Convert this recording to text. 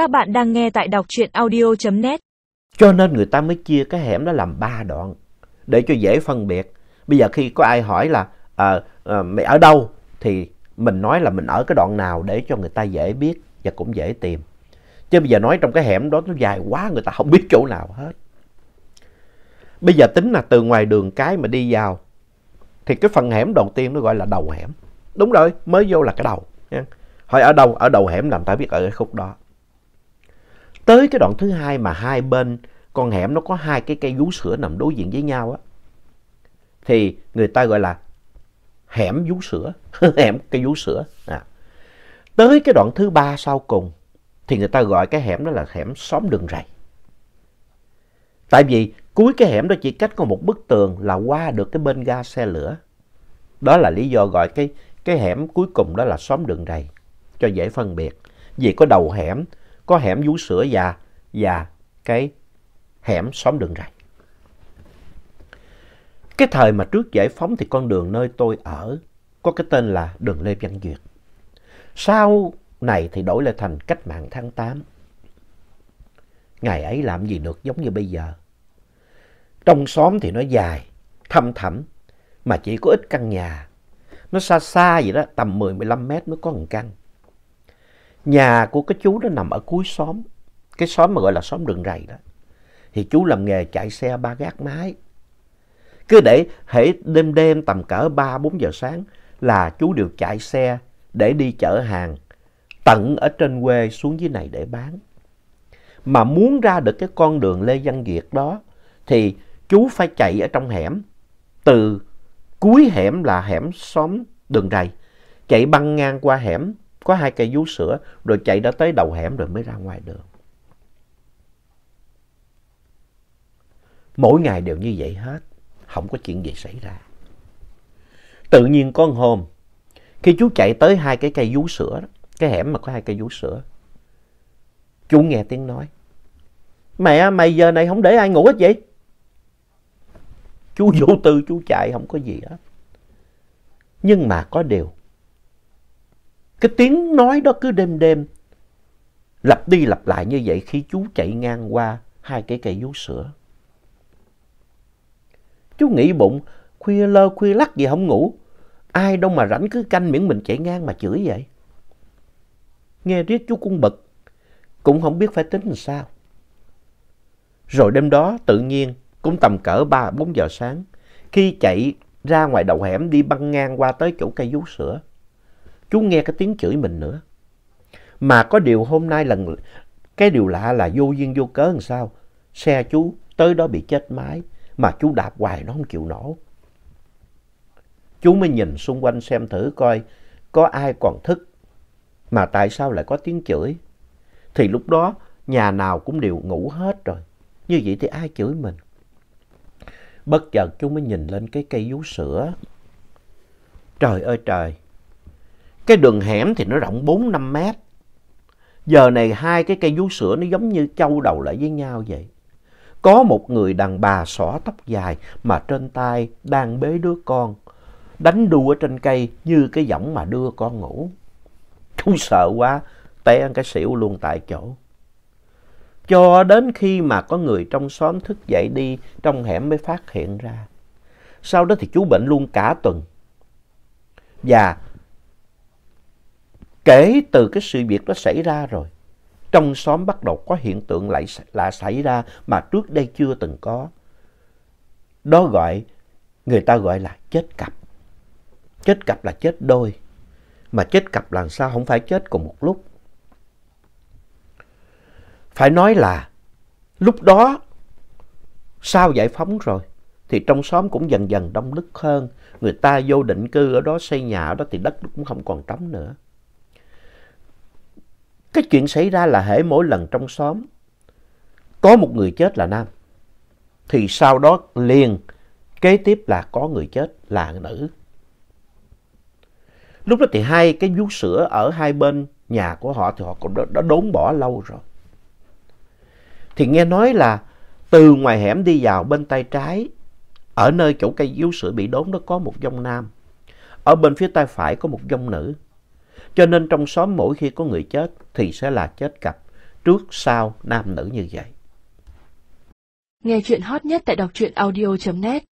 Các bạn đang nghe tại đọc truyện audio.net. Cho nên người ta mới chia cái hẻm đó làm ba đoạn để cho dễ phân biệt. Bây giờ khi có ai hỏi là à, à, mày ở đâu thì mình nói là mình ở cái đoạn nào để cho người ta dễ biết và cũng dễ tìm. Chứ bây giờ nói trong cái hẻm đó nó dài quá người ta không biết chỗ nào hết. Bây giờ tính là từ ngoài đường cái mà đi vào thì cái phần hẻm đầu tiên nó gọi là đầu hẻm. Đúng rồi, mới vô là cái đầu. Nha. Hỏi ở đâu? Ở đầu hẻm làm ta biết ở cái khúc đó. Tới cái đoạn thứ hai mà hai bên con hẻm nó có hai cái cây vú sữa nằm đối diện với nhau á. Thì người ta gọi là hẻm vú sữa, hẻm cây vú sữa. À. Tới cái đoạn thứ ba sau cùng thì người ta gọi cái hẻm đó là hẻm xóm đường rầy. Tại vì cuối cái hẻm đó chỉ cách có một bức tường là qua được cái bên ga xe lửa. Đó là lý do gọi cái, cái hẻm cuối cùng đó là xóm đường rầy, cho dễ phân biệt. Vì có đầu hẻm, có hẻm vú sữa và, và cái hẻm xóm đường rầy. Cái thời mà trước giải phóng thì con đường nơi tôi ở có cái tên là đường Lê Văn Duyệt. Sau này thì đổi lại thành cách mạng tháng 8. Ngày ấy làm gì được giống như bây giờ. Trong xóm thì nó dài, thăm thẳm, mà chỉ có ít căn nhà. Nó xa xa vậy đó, tầm 10-15 mét mới có một căn. Nhà của cái chú đó nằm ở cuối xóm, cái xóm mà gọi là xóm đường rầy đó. Thì chú làm nghề chạy xe ba gác mái. Cứ để hễ đêm đêm tầm cỡ 3-4 giờ sáng là chú đều chạy xe để đi chở hàng tận ở trên quê xuống dưới này để bán. Mà muốn ra được cái con đường Lê Văn Việt đó thì chú phải chạy ở trong hẻm. Từ cuối hẻm là hẻm xóm đường rầy. Chạy băng ngang qua hẻm, có hai cây vú sữa, rồi chạy đã tới đầu hẻm rồi mới ra ngoài đường. Mỗi ngày đều như vậy hết, không có chuyện gì xảy ra. Tự nhiên có một hôm, khi chú chạy tới hai cái cây vú sữa đó, cái hẻm mà có hai cây vú sữa, chú nghe tiếng nói. Mẹ, mày giờ này không để ai ngủ hết vậy? Chú vô tư, chú chạy, không có gì hết. Nhưng mà có điều, cái tiếng nói đó cứ đêm đêm, lặp đi lặp lại như vậy khi chú chạy ngang qua hai cái cây vú sữa. Chú nghĩ bụng, khuya lơ khuya lắc gì không ngủ. Ai đâu mà rảnh cứ canh miễn mình chạy ngang mà chửi vậy. Nghe riết chú cũng bực, cũng không biết phải tính làm sao. Rồi đêm đó tự nhiên cũng tầm cỡ 3-4 giờ sáng, khi chạy ra ngoài đầu hẻm đi băng ngang qua tới chỗ cây vú sữa, chú nghe cái tiếng chửi mình nữa. Mà có điều hôm nay là cái điều lạ là vô duyên vô cớ làm sao, xe chú tới đó bị chết máy, mà chú đạp hoài nó không chịu nổ. Chú mới nhìn xung quanh xem thử coi có ai còn thức, mà tại sao lại có tiếng chửi. Thì lúc đó nhà nào cũng đều ngủ hết rồi, như vậy thì ai chửi mình. Bất chợt chú mới nhìn lên cái cây vú sữa. Trời ơi trời! Cái đường hẻm thì nó rộng 4-5 mét. Giờ này hai cái cây vú sữa nó giống như châu đầu lại với nhau vậy. Có một người đàn bà xõa tóc dài mà trên tay đang bế đứa con. Đánh đu ở trên cây như cái giọng mà đưa con ngủ. Chú sợ quá, té cái xỉu luôn tại chỗ. Cho đến khi mà có người trong xóm thức dậy đi trong hẻm mới phát hiện ra. Sau đó thì chú bệnh luôn cả tuần. Và kể từ cái sự việc đó xảy ra rồi, trong xóm bắt đầu có hiện tượng lại lạ xảy ra mà trước đây chưa từng có. Đó gọi, người ta gọi là chết cặp. Chết cặp là chết đôi. Mà chết cặp làm sao không phải chết cùng một lúc. Phải nói là lúc đó sau giải phóng rồi thì trong xóm cũng dần dần đông đúc hơn. Người ta vô định cư ở đó xây nhà ở đó thì đất cũng không còn trống nữa. Cái chuyện xảy ra là hễ mỗi lần trong xóm có một người chết là nam. Thì sau đó liền kế tiếp là có người chết là nữ. Lúc đó thì hai cái vú sữa ở hai bên nhà của họ thì họ cũng đã đốn bỏ lâu rồi. Thì nghe nói là từ ngoài hẻm đi vào bên tay trái, ở nơi chỗ cây vú sữa bị đốn đó có một dông nam. Ở bên phía tay phải có một dông nữ. Cho nên trong xóm mỗi khi có người chết thì sẽ là chết cặp. trước, sau, nam, nữ như vậy. Nghe chuyện hot nhất tại đọc truyện audio.net